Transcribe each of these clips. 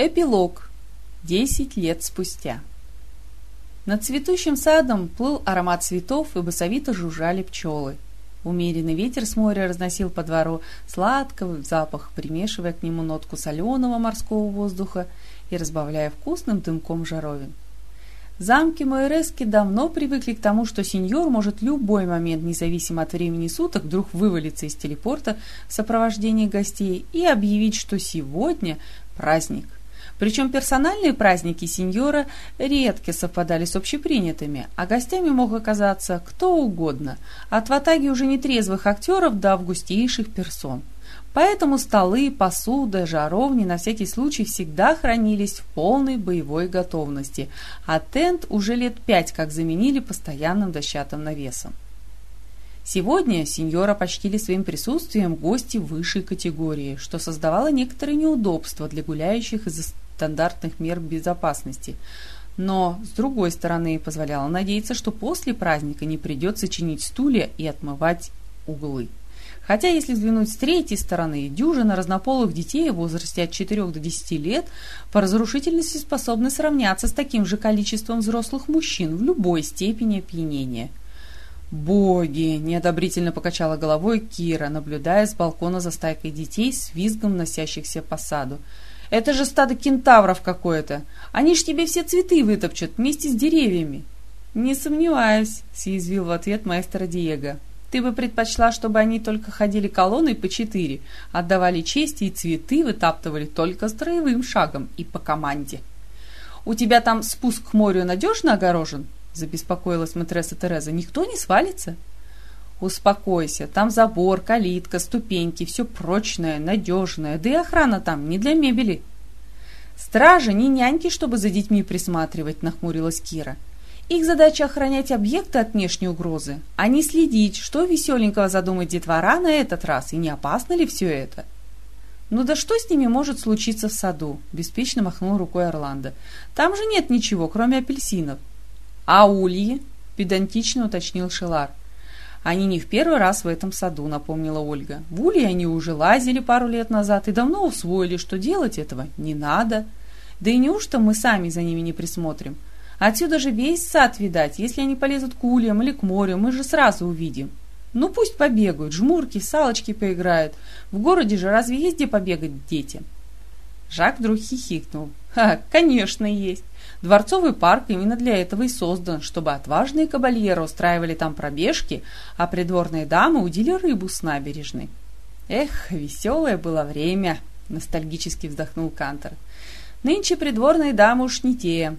Эпилог. Десять лет спустя. Над цветущим садом плыл аромат цветов и басовито жужжали пчелы. Умеренный ветер с моря разносил по двору сладкий запах, примешивая к нему нотку соленого морского воздуха и разбавляя вкусным дымком жаровин. Замки Майорески давно привыкли к тому, что сеньор может любой момент, независимо от времени суток, вдруг вывалиться из телепорта в сопровождении гостей и объявить, что сегодня праздник. Причем персональные праздники сеньора редко совпадали с общепринятыми, а гостями мог оказаться кто угодно, от ватаги уже нетрезвых актеров до августейших персон. Поэтому столы, посуда, жаровни на всякий случай всегда хранились в полной боевой готовности, а тент уже лет пять как заменили постоянным дощатым навесом. Сегодня сеньора почтили своим присутствием гости высшей категории, что создавало некоторые неудобства для гуляющих из-за стандартных мер безопасности. Но, с другой стороны, позволяло надеяться, что после праздника не придется чинить стулья и отмывать углы. Хотя, если взглянуть с третьей стороны, дюжина разнополых детей в возрасте от 4 до 10 лет по разрушительности способны сравняться с таким же количеством взрослых мужчин в любой степени опьянения. «Боги!» – неодобрительно покачала головой Кира, наблюдая с балкона за стайкой детей с визгом носящихся по саду. «Это же стадо кентавров какое-то! Они ж тебе все цветы вытопчут вместе с деревьями!» «Не сомневаюсь», – съязвил в ответ маэстро Диего. «Ты бы предпочла, чтобы они только ходили колонной по четыре, отдавали чести и цветы вытаптывали только строевым шагом и по команде. У тебя там спуск к морю надежно огорожен?» забеспокоилась матресса Тереза. «Никто не свалится?» «Успокойся, там забор, калитка, ступеньки, все прочное, надежное, да и охрана там не для мебели». «Стражи не няньки, чтобы за детьми присматривать», — нахмурилась Кира. «Их задача охранять объекты от внешней угрозы, а не следить, что веселенького задумает детвора на этот раз, и не опасно ли все это». «Ну да что с ними может случиться в саду?» – беспечно махнул рукой Орландо. «Там же нет ничего, кроме апельсинов. «А ульи?» – педантично уточнил Шелар. «Они не в первый раз в этом саду», – напомнила Ольга. «В ульи они уже лазили пару лет назад и давно усвоили, что делать этого не надо. Да и неужто мы сами за ними не присмотрим? Отсюда же весь сад видать. Если они полезут к ульям или к морю, мы же сразу увидим. Ну пусть побегают, жмурки, салочки поиграют. В городе же разве есть где побегать детям?» Жак вдруг хихикнул. «Ха, конечно, есть. Дворцовый парк именно для этого и создан, чтобы отважные кабальеры устраивали там пробежки, а придворные дамы удили рыбу с набережной. Эх, веселое было время, ностальгически вздохнул Кантор. Нынче придворные дамы уж не те.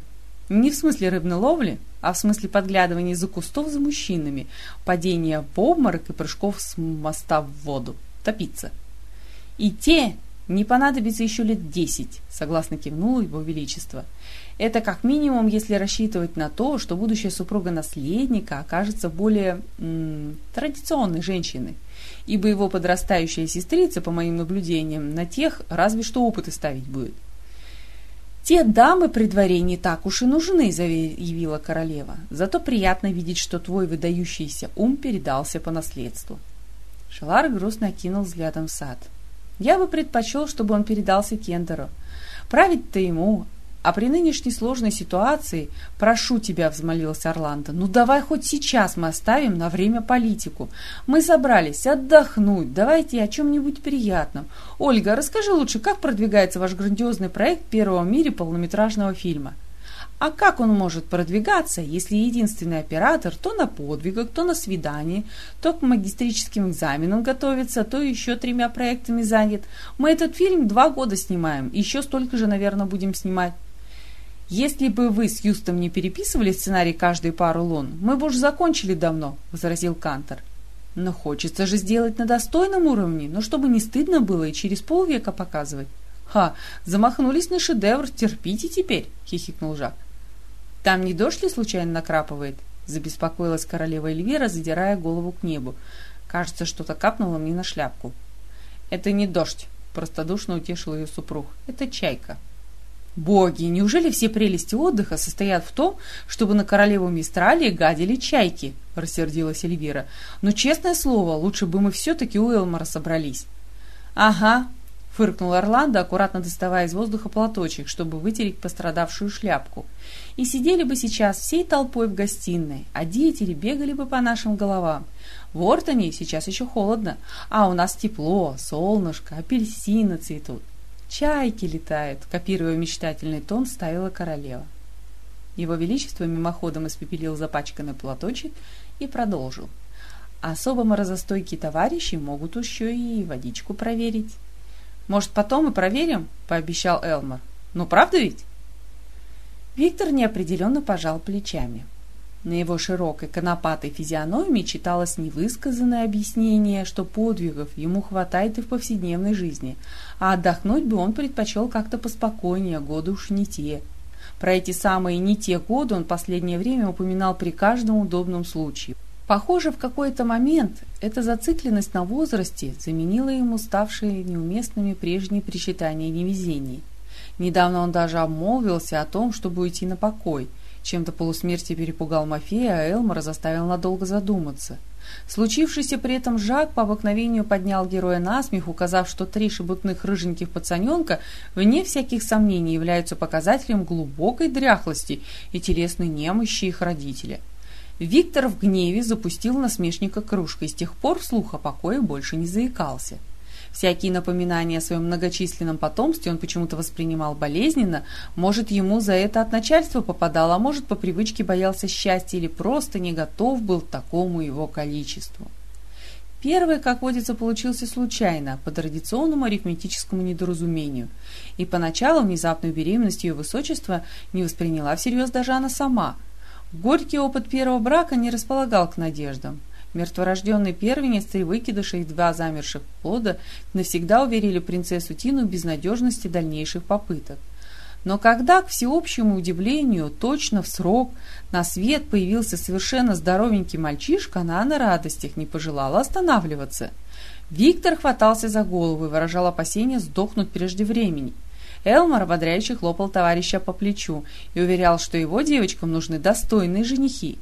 Не в смысле рыбной ловли, а в смысле подглядывания за кустов за мужчинами, падения в обморок и прыжков с моста в воду. Топиться. И те не понадобится еще лет десять, согласно кивнуло его величество. Это как минимум, если рассчитывать на то, что будущая супруга наследника окажется более м, традиционной женщиной, ибо его подрастающая сестрица, по моим наблюдениям, на тех разве что опыты ставить будет. «Те дамы при дворе не так уж и нужны», — заявила королева. «Зато приятно видеть, что твой выдающийся ум передался по наследству». Шелар грустно окинул взглядом сад. «Я бы предпочел, чтобы он передался Кендеру. Править-то ему, а при нынешней сложной ситуации, прошу тебя, взмолился Орландо, ну давай хоть сейчас мы оставим на время политику. Мы собрались отдохнуть, давайте о чем-нибудь приятном. Ольга, расскажи лучше, как продвигается ваш грандиозный проект первого в мире полнометражного фильма? А как он может продвигаться, если единственный оператор то на подвигах, то на свидании, то к магистрическим экзаменам готовится, то еще тремя проектами занят? Мы этот фильм два года снимаем, еще столько же, наверное, будем снимать. «Если бы вы с Юстом не переписывали сценарий каждые пару лун, мы бы уж закончили давно», — возразил Кантор. «Но хочется же сделать на достойном уровне, но чтобы не стыдно было и через полвека показывать». «Ха, замахнулись на шедевр, терпите теперь», — хихикнул Жак. «Там не дождь ли случайно накрапывает?» — забеспокоилась королева Эльвира, задирая голову к небу. «Кажется, что-то капнуло мне на шляпку». «Это не дождь», — простодушно утешил ее супруг. «Это чайка». Боги, неужели все прелести отдыха состоят в том, чтобы на королеву Мистралии гадили чайки? Рассердилась Эльвира. Но, честное слово, лучше бы мы все-таки у Элмора собрались. Ага, фыркнул Орландо, аккуратно доставая из воздуха платочек, чтобы вытереть пострадавшую шляпку. «И сидели бы сейчас всей толпой в гостиной, а деятели бегали бы по нашим головам. В Ортоне сейчас еще холодно, а у нас тепло, солнышко, апельсины цветут. Чайки летают», — копируя мечтательный тон, ставила королева. Его Величество мимоходом испепелил запачканный платочек и продолжил. Особо морозостойкие товарищи могут еще и водичку проверить. «Может, потом и проверим?» – пообещал Элмор. «Ну, правда ведь?» Виктор неопределенно пожал плечами. На его широкой конопатой физиономии читалось невысказанное объяснение, что подвигов ему хватает и в повседневной жизни, а отдохнуть бы он предпочел как-то поспокойнее, годы уж не те. Про эти самые не те годы он последнее время упоминал при каждом удобном случае. Похоже, в какой-то момент эта зацикленность на возрасте заменила ему ставшие неуместными прежние причитания невезений. Недавно он даже обмолвился о том, чтобы уйти на покой. Чем-то полусмерти перепугал Мафея, а Элмора заставил надолго задуматься. Случившийся при этом Жак по обыкновению поднял героя на смех, указав, что три шебутных рыженьких пацаненка, вне всяких сомнений, являются показателем глубокой дряхлости и телесной немощи их родителя. Виктор в гневе запустил насмешника кружкой, с тех пор слух о покое больше не заикался. Всякие напоминания о своем многочисленном потомстве он почему-то воспринимал болезненно, может, ему за это от начальства попадало, а может, по привычке боялся счастья или просто не готов был к такому его количеству. Первый, как водится, получился случайно, по традиционному арифметическому недоразумению. И поначалу внезапную беременность ее высочества не восприняла всерьез даже она сама – Горький опыт первого брака не располагал к надеждам. Мертворожденный первенец и выкидыши и два замерших плода навсегда уверили принцессу Тину в безнадежности дальнейших попыток. Но когда, к всеобщему удивлению, точно в срок на свет появился совершенно здоровенький мальчишка, она на радостях не пожелала останавливаться. Виктор хватался за голову и выражал опасение сдохнуть прежде времени – Элмар ободряюще хлопал товарища по плечу и уверял, что его девочкам нужны достойные женихи.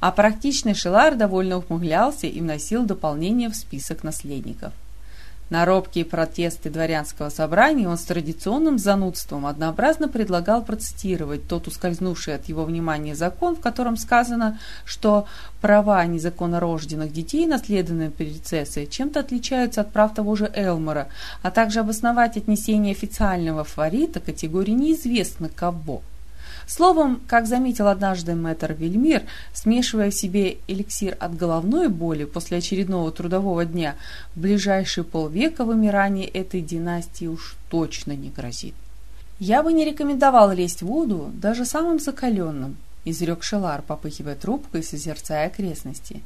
А практичный Шелар довольно ухмылялся и вносил дополнение в список наследников. На робкие протесты дворянского собрания он с традиционным занудством однообразно предлагал процитировать тот ускользнувший от его внимания закон, в котором сказано, что права незаконнорожденных детей, наследованные принцессой, чем-то отличаются от прав того же Элмора, а также обосновать отнесение официального фаворита категории неизвестно кого – Словом, как заметил однажды мэтр Вельмир, смешивая в себе эликсир от головной боли после очередного трудового дня, в ближайшие полвека вымирание этой династии уж точно не грозит. «Я бы не рекомендовал лезть в воду даже самым закаленным», изрек Шелар, попыхивая трубкой и созерцая окрестности.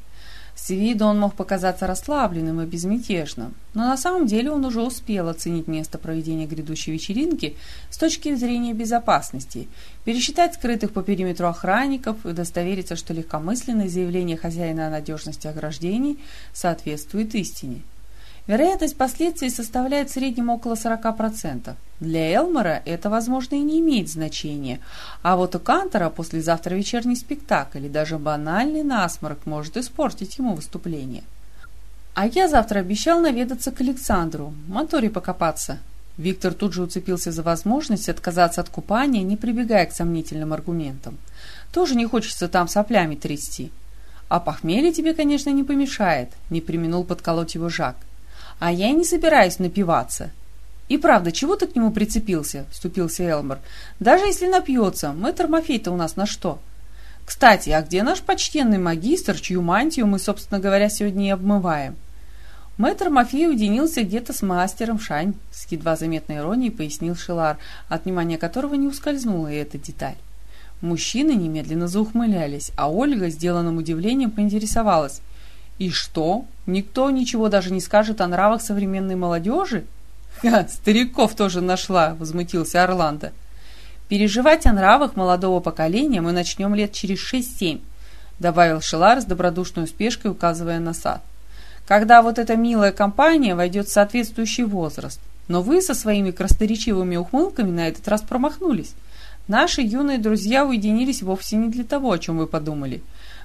С виду он мог показаться расслабленным и безмятежным, но на самом деле он уже успел оценить место проведения грядущей вечеринки с точки зрения безопасности, пересчитать скрытых по периметру охранников и удостовериться, что легкомысленное заявление хозяина о надежности ограждений соответствует истине. Вероятность последствий составляет в среднем около 40%. Для Элмора это, возможно, и не имеет значения, а вот у Кантера послезавтра вечерний спектакль и даже банальный насморк может испортить ему выступление. А я завтра обещал наведаться к Александру, моторе покопаться. Виктор тут же уцепился за возможность отказаться от купания, не прибегая к сомнительным аргументам. Тоже не хочется там соплями трясти. А похмелье тебе, конечно, не помешает, не применул подколоть его Жак. А я не собираюсь напиваться. «И правда, чего ты к нему прицепился?» – вступился Элмор. «Даже если напьется, мэтр Мафей-то у нас на что?» «Кстати, а где наш почтенный магистр, чью мантию мы, собственно говоря, сегодня и обмываем?» Мэтр Мафей уединился где-то с мастером Шань, с едва заметной иронией пояснил Шилар, от внимания которого не ускользнула и эта деталь. Мужчины немедленно заухмылялись, а Ольга, сделанным удивлением, поинтересовалась. «И что? Никто ничего даже не скажет о нравах современной молодежи?» «Ха, стариков тоже нашла!» – возмутился Орландо. «Переживать о нравах молодого поколения мы начнем лет через шесть-семь», – добавил Шелар с добродушной успешкой, указывая на сад. «Когда вот эта милая компания войдет в соответствующий возраст. Но вы со своими красноречивыми ухмылками на этот раз промахнулись. Наши юные друзья уединились вовсе не для того, о чем вы подумали.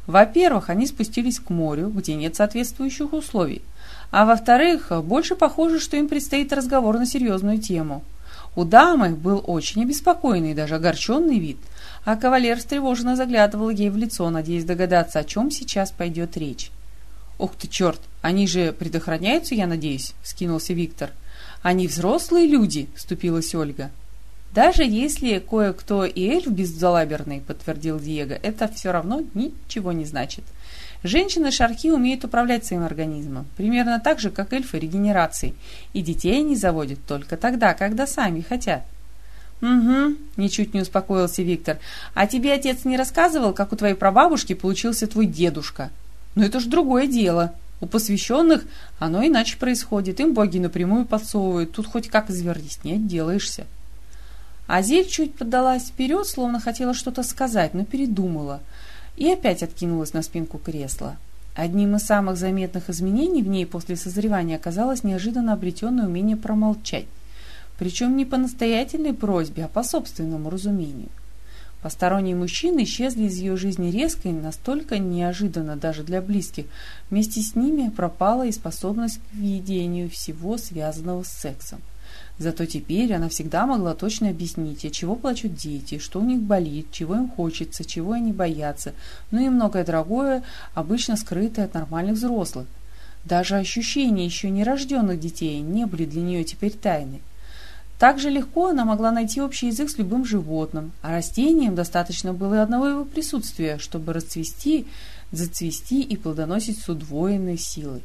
Во-первых, они спустились к морю, где нет соответствующих условий. А во-вторых, больше похоже, что им предстоит разговор на серьезную тему. У дамы был очень обеспокоенный даже огорченный вид, а кавалер встревоженно заглядывал ей в лицо, надеясь догадаться, о чем сейчас пойдет речь. «Ух ты, черт! Они же предохраняются, я надеюсь?» — скинулся Виктор. «Они взрослые люди!» — вступилась Ольга. «Даже если кое-кто и эльф беззалаберный», — подтвердил Диего, — «это все равно ничего не значит. Женщины-шархи умеют управлять своим организмом, примерно так же, как эльфы регенерацией, и детей они заводят только тогда, когда сами хотят. «Угу», — ничуть не успокоился Виктор. «А тебе отец не рассказывал, как у твоей прабабушки получился твой дедушка?» «Ну это ж другое дело. У посвященных оно иначе происходит. Им боги напрямую подсовывают. Тут хоть как извернись, не отделаешься». Азель чуть поддалась вперед, словно хотела что-то сказать, но передумала — и опять откинулась на спинку кресла. Одним из самых заметных изменений в ней после созревания оказалось неожиданно обретенное умение промолчать, причем не по настоятельной просьбе, а по собственному разумению. Посторонние мужчины исчезли из ее жизни резко и настолько неожиданно даже для близких. Вместе с ними пропала и способность к видению всего, связанного с сексом. Зато теперь она всегда могла точно объяснить, от чего плачут дети, что у них болит, чего им хочется, чего они боятся, ну и многое другое, обычно скрытое от нормальных взрослых. Даже ощущения еще нерожденных детей не были для нее теперь тайны. Так же легко она могла найти общий язык с любым животным, а растениям достаточно было одного его присутствия, чтобы расцвести, зацвести и плодоносить с удвоенной силой.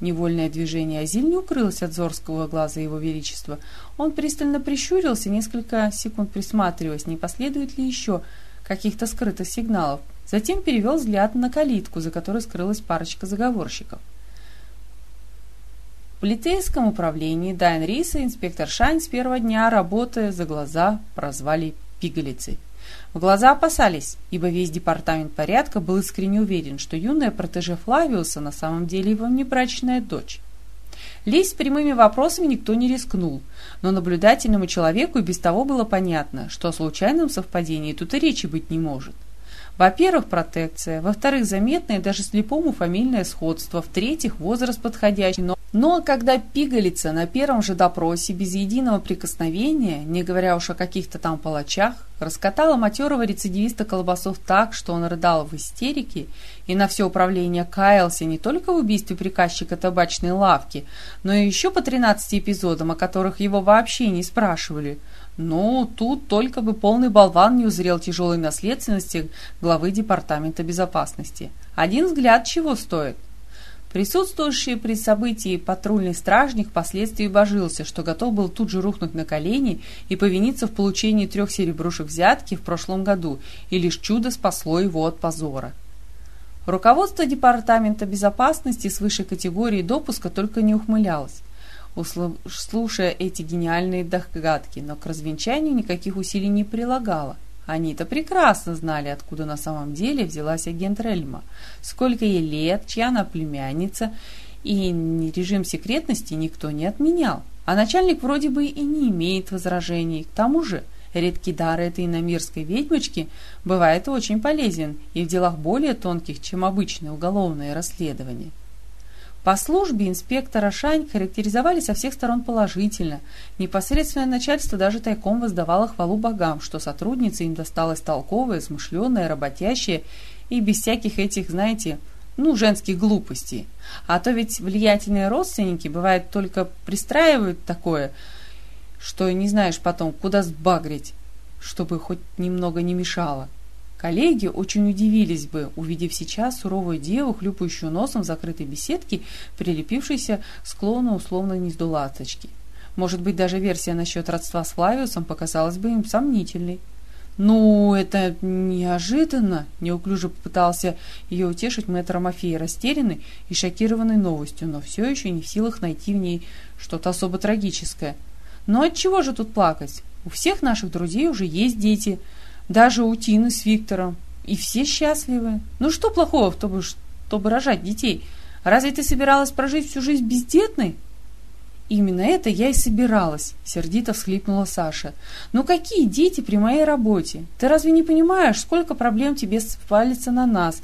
Невольное движение Азиль не укрылось от зорского глаза его величества. Он пристально прищурился, несколько секунд присматриваясь, не последует ли еще каких-то скрытых сигналов. Затем перевел взгляд на калитку, за которой скрылась парочка заговорщиков. В полицейском управлении Дайн Рис и инспектор Шайн с первого дня работы за глаза прозвали пигалицей. В глаза опасались, ибо весь департамент порядка был искренне уверен, что юная протеже Флавиуса на самом деле его внебрачная дочь. Лезть прямыми вопросами никто не рискнул, но наблюдательному человеку и без того было понятно, что о случайном совпадении тут и речи быть не может. Во-первых, протекция, во-вторых, заметное даже слепому фамильное сходство, в-третьих, возраст подходящий, но но когда пигалица на первом же допросе без единого прикосновения, не говоря уж о каких-то там палачах, раскатала матерого рецидивиста Колбасов так, что он рыдал в истерике и на все управление каялся не только в убийстве приказчика табачной лавки, но и еще по 13 эпизодам, о которых его вообще не спрашивали. Ну, тут только бы полный болван не узрел тяжелой наследственности главы Департамента безопасности. Один взгляд чего стоит? Присутствующий при событии патрульный стражник впоследствии божился, что готов был тут же рухнуть на колени и повиниться в получении трех серебрушек взятки в прошлом году, и лишь чудо спасло его от позора. Руководство Департамента безопасности с высшей категории допуска только не ухмылялось, слушая эти гениальные догадки, но к развенчанию никаких усилий не прилагало – они-то прекрасно знали, откуда на самом деле взялась агент Рельма, сколько ей лет, чья она племянница, и режим секретности никто не отменял. А начальник вроде бы и не имеет возражений. К тому же, редкий дар этой иномирской ведьмочки бывает очень полезен и в делах более тонких, чем обычное уголовное расследование. По службе инспектора Шань характеризовали со всех сторон положительно. Непосредственное начальство даже тайком воздавало хвалу богам, что сотрудница им досталась толковая, смышленая, работящая и без всяких этих, знаете, ну, женских глупостей. А то ведь влиятельные родственники, бывает, только пристраивают такое, что не знаешь потом, куда сбагрить, чтобы хоть немного не мешало. Коллеги очень удивились бы, увидев сейчас суровую деву, хлюпающую носом в закрытой беседке, прилепившейся к склону условно гнезду ласточки. Может быть, даже версия насчет родства с Флавиусом показалась бы им сомнительной. «Ну, это неожиданно!» – неуклюже попытался ее утешить мэтр Мафей, растерянный и шокированный новостью, но все еще не в силах найти в ней что-то особо трагическое. «Но от чего же тут плакать? У всех наших друзей уже есть дети – даже у Тины с Виктором. И все счастливы. Ну что плохого в том, чтобы рожать детей? Разве ты собиралась прожить всю жизнь бездетной? Именно это я и собиралась, сердито всхлипнула Саша. Ну какие дети при моей работе? Ты разве не понимаешь, сколько проблем тебе свалится на нас?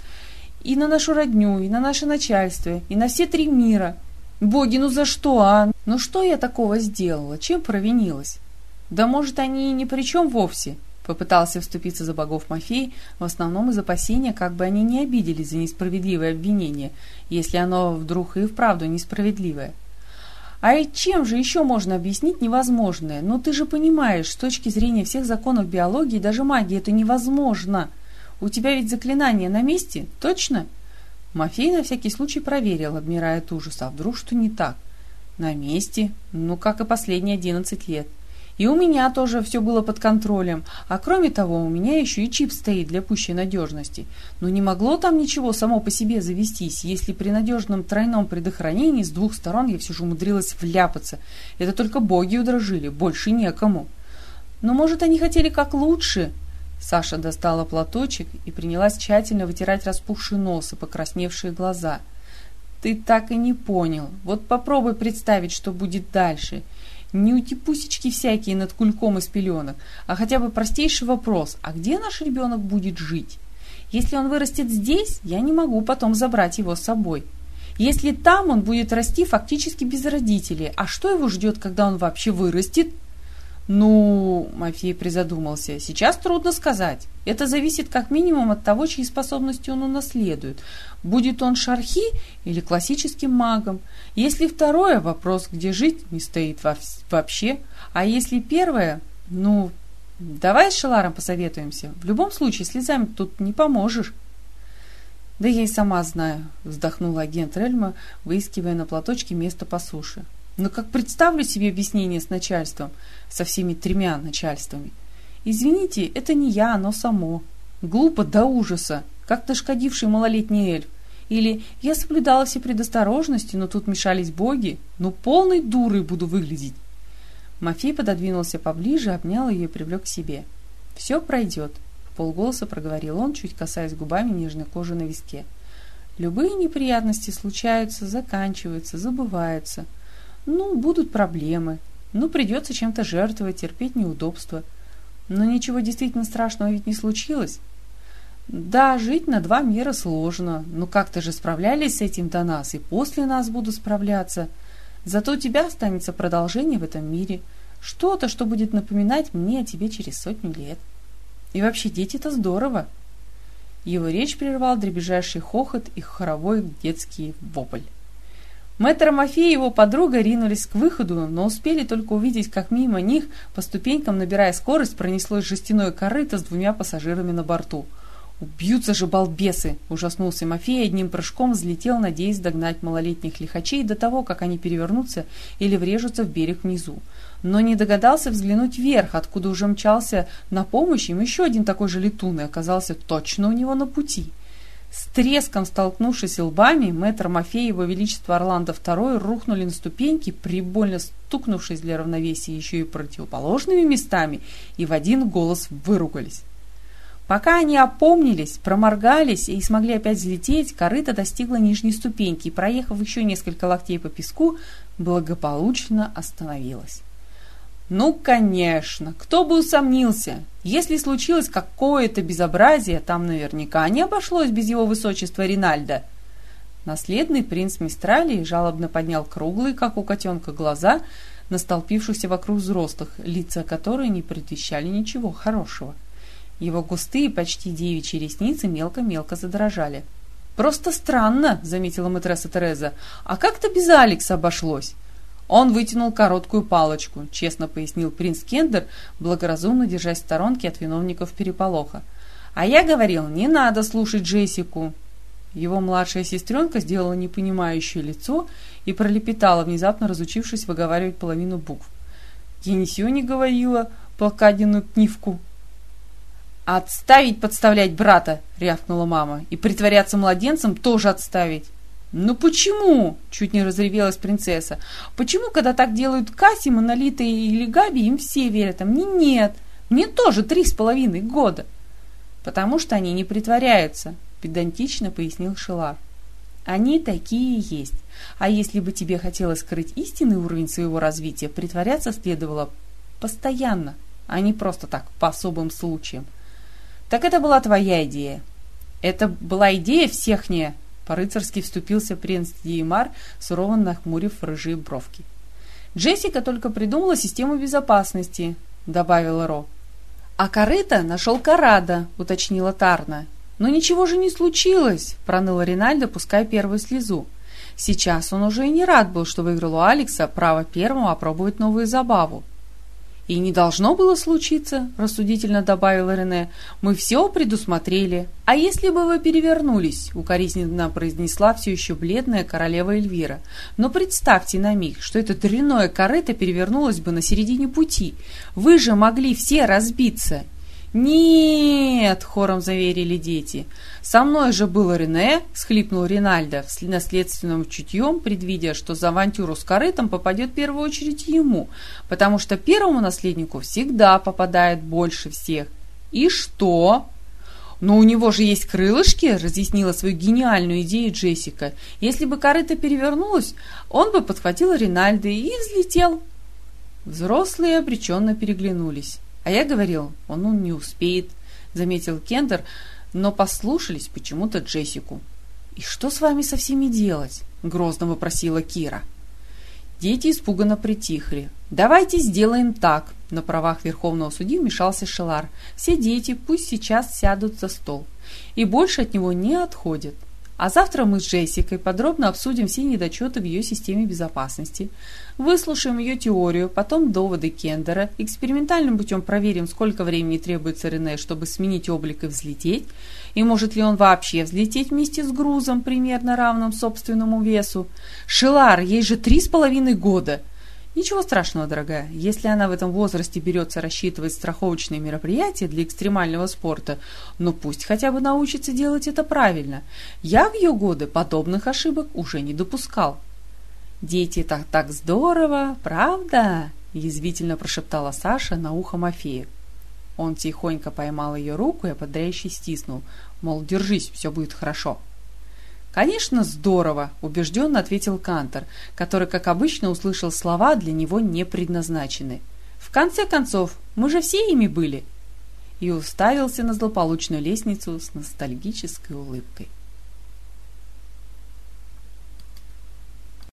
И на нашу родню, и на наше начальство, и на все три мира. Боги, ну за что, а? Ну что я такого сделала? Чем провинилась? Да может, они и ни при чем вовсе? Попытался вступиться за богов Мафей, в основном из опасения, как бы они не обиделись за несправедливое обвинение, если оно вдруг и вправду несправедливое. А и чем же еще можно объяснить невозможное? Ну ты же понимаешь, с точки зрения всех законов биологии, даже магии, это невозможно. У тебя ведь заклинание на месте, точно? Мафей на всякий случай проверил, обмирая от ужаса, а вдруг что не так? На месте, ну как и последние одиннадцать лет. И у меня тоже все было под контролем. А кроме того, у меня еще и чип стоит для пущей надежности. Но не могло там ничего само по себе завестись, если при надежном тройном предохранении с двух сторон я все же умудрилась вляпаться. Это только боги удрожили, больше некому. Но может они хотели как лучше? Саша достала платочек и принялась тщательно вытирать распухший нос и покрасневшие глаза. Ты так и не понял. Вот попробуй представить, что будет дальше. Не утипусечки всякие над кульком из пеленок, а хотя бы простейший вопрос, а где наш ребенок будет жить? Если он вырастет здесь, я не могу потом забрать его с собой. Если там он будет расти фактически без родителей, а что его ждет, когда он вообще вырастет? Ну, Мафей призадумался, сейчас трудно сказать. Это зависит как минимум от того, чьи способности он унаследует. Будет он шархи или классическим магом. Если второе, вопрос, где жить, не стоит вообще. А если первое, ну, давай с Шеларом посоветуемся. В любом случае, слезами тут не поможешь. Да я и сама знаю, вздохнула агент Рельма, выискивая на платочке место по суше. Но как представлю себе объяснение с начальством, со всеми тремя начальствами. Извините, это не я, оно само. Глупо до ужаса, как нашкодивший малолетний эльф. Или я соблюдала все предосторожности, но тут мешались боги. Ну, полной дурой буду выглядеть. Мафей пододвинулся поближе, обнял ее и привлек к себе. «Все пройдет», — полголоса проговорил он, чуть касаясь губами нежной кожи на виске. «Любые неприятности случаются, заканчиваются, забываются. Ну, будут проблемы. Ну, придется чем-то жертвовать, терпеть неудобства. Но ничего действительно страшного ведь не случилось. Да, жить на два мира сложно, но как-то же справлялись с этим до нас, и после нас будут справляться. Зато у тебя останется продолжение в этом мире. Что-то, что будет напоминать мне о тебе через сотню лет. И вообще, дети это здорово. Его речь прервал дребезжащий хохот и хоровой детский вопль. Мэтр Мафей и его подруга ринулись к выходу, но успели только увидеть, как мимо них, по ступенькам набирая скорость, пронеслось жестяное корыто с двумя пассажирами на борту. «Убьются же балбесы!» – ужаснулся Мафей одним прыжком взлетел, надеясь догнать малолетних лихачей до того, как они перевернутся или врежутся в берег внизу. Но не догадался взглянуть вверх, откуда уже мчался на помощь им еще один такой же летун и оказался точно у него на пути – с треском столкнувшись лбами, мэтр Мафей и его величество Орландо II рухнули на ступеньки, прибольно стукнувшись для равновесия еще и противоположными местами, и в один голос выругались. Пока они опомнились, проморгались и смогли опять взлететь, корыто достигла нижней ступеньки и, проехав еще несколько локтей по песку, благополучно остановилась. Ну, конечно, кто бы усомнился. Если случилось какое-то безобразие, там наверняка не обошлось без его высочества Ринальда. Наследный принц Мистралии жалобно поднял круглые, как у котенка, глаза на столпившихся вокруг взрослых, лица которые не предвещали ничего хорошего. Его густые, почти девичьи ресницы мелко-мелко задрожали. «Просто странно», — заметила матресса Тереза. «А как-то без Алекса обошлось?» Он вытянул короткую палочку, честно пояснил принц Кендер, благоразумно держась в сторонке от виновников переполоха. А я говорил, не надо слушать Джессику. Его младшая сестренка сделала непонимающее лицо и пролепетала, внезапно разучившись выговаривать половину букв. Я ничего не говорила, плакадину книвку. «Отставить подставлять брата!» — рявкнула мама. «И притворяться младенцем тоже отставить!» «Ну почему?» – чуть не разревелась принцесса. «Почему, когда так делают Касси, Монолита или Габи, им все верят, а мне нет? Мне тоже три с половиной года». «Потому что они не притворяются», – педантично пояснил Шелар. «Они такие есть. А если бы тебе хотелось скрыть истинный уровень своего развития, притворяться следовало постоянно, а не просто так, по особым случаям. Так это была твоя идея». «Это была идея всех не...» По-рыцарски вступился принц Диемар, сурово нахмурив рыжие бровки. Джессика только придумала систему безопасности, добавила Ро. А корыто нашел Карада, уточнила Тарна. Но ничего же не случилось, проныла Ринальдо, пуская первую слезу. Сейчас он уже и не рад был, что выиграл у Алекса право первому опробовать новую забаву. «И не должно было случиться», – рассудительно добавила Рене. «Мы все предусмотрели. А если бы вы перевернулись?» – укоризненно произнесла все еще бледная королева Эльвира. «Но представьте на миг, что это дрянное корыто перевернулось бы на середине пути. Вы же могли все разбиться. «Нет!» — хором заверили дети. «Со мной же было Рене!» — схлипнул Ринальдо, наследственным чутьем, предвидя, что за авантюру с корытом попадет в первую очередь ему, потому что первому наследнику всегда попадает больше всех. «И что?» «Но у него же есть крылышки», — разъяснила свою гениальную идею Джессика. «Если бы корыто перевернулось, он бы подхватил Ринальдо и взлетел». Взрослые обреченно переглянулись. А я говорил, он ну, не успеет, заметил Кендер, но послушались почему-то Джессику. «И что с вами со всеми делать?» — грозно вопросила Кира. Дети испуганно притихли. «Давайте сделаем так!» — на правах Верховного судьи вмешался Шелар. «Все дети пусть сейчас сядут за стол и больше от него не отходят. А завтра мы с Джессикой подробно обсудим все недочеты в ее системе безопасности, выслушаем ее теорию, потом доводы Кендера, экспериментальным путем проверим, сколько времени требуется Рене, чтобы сменить облик и взлететь, и может ли он вообще взлететь вместе с грузом, примерно равным собственному весу. Шилар, ей же три с половиной года – Ничего страшного, дорогая. Если она в этом возрасте берется рассчитывать страховочные мероприятия для экстремального спорта, но пусть хотя бы научится делать это правильно. Я в ее годы подобных ошибок уже не допускал. «Дети, так так здорово, правда?» – язвительно прошептала Саша на ухо Мафею. Он тихонько поймал ее руку и ободряюще стиснул, мол, держись, все будет хорошо. «Конечно, здорово!» – убежденно ответил Кантор, который, как обычно, услышал слова, для него не предназначены. «В конце концов, мы же все ими были!» И уставился на злополучную лестницу с ностальгической улыбкой.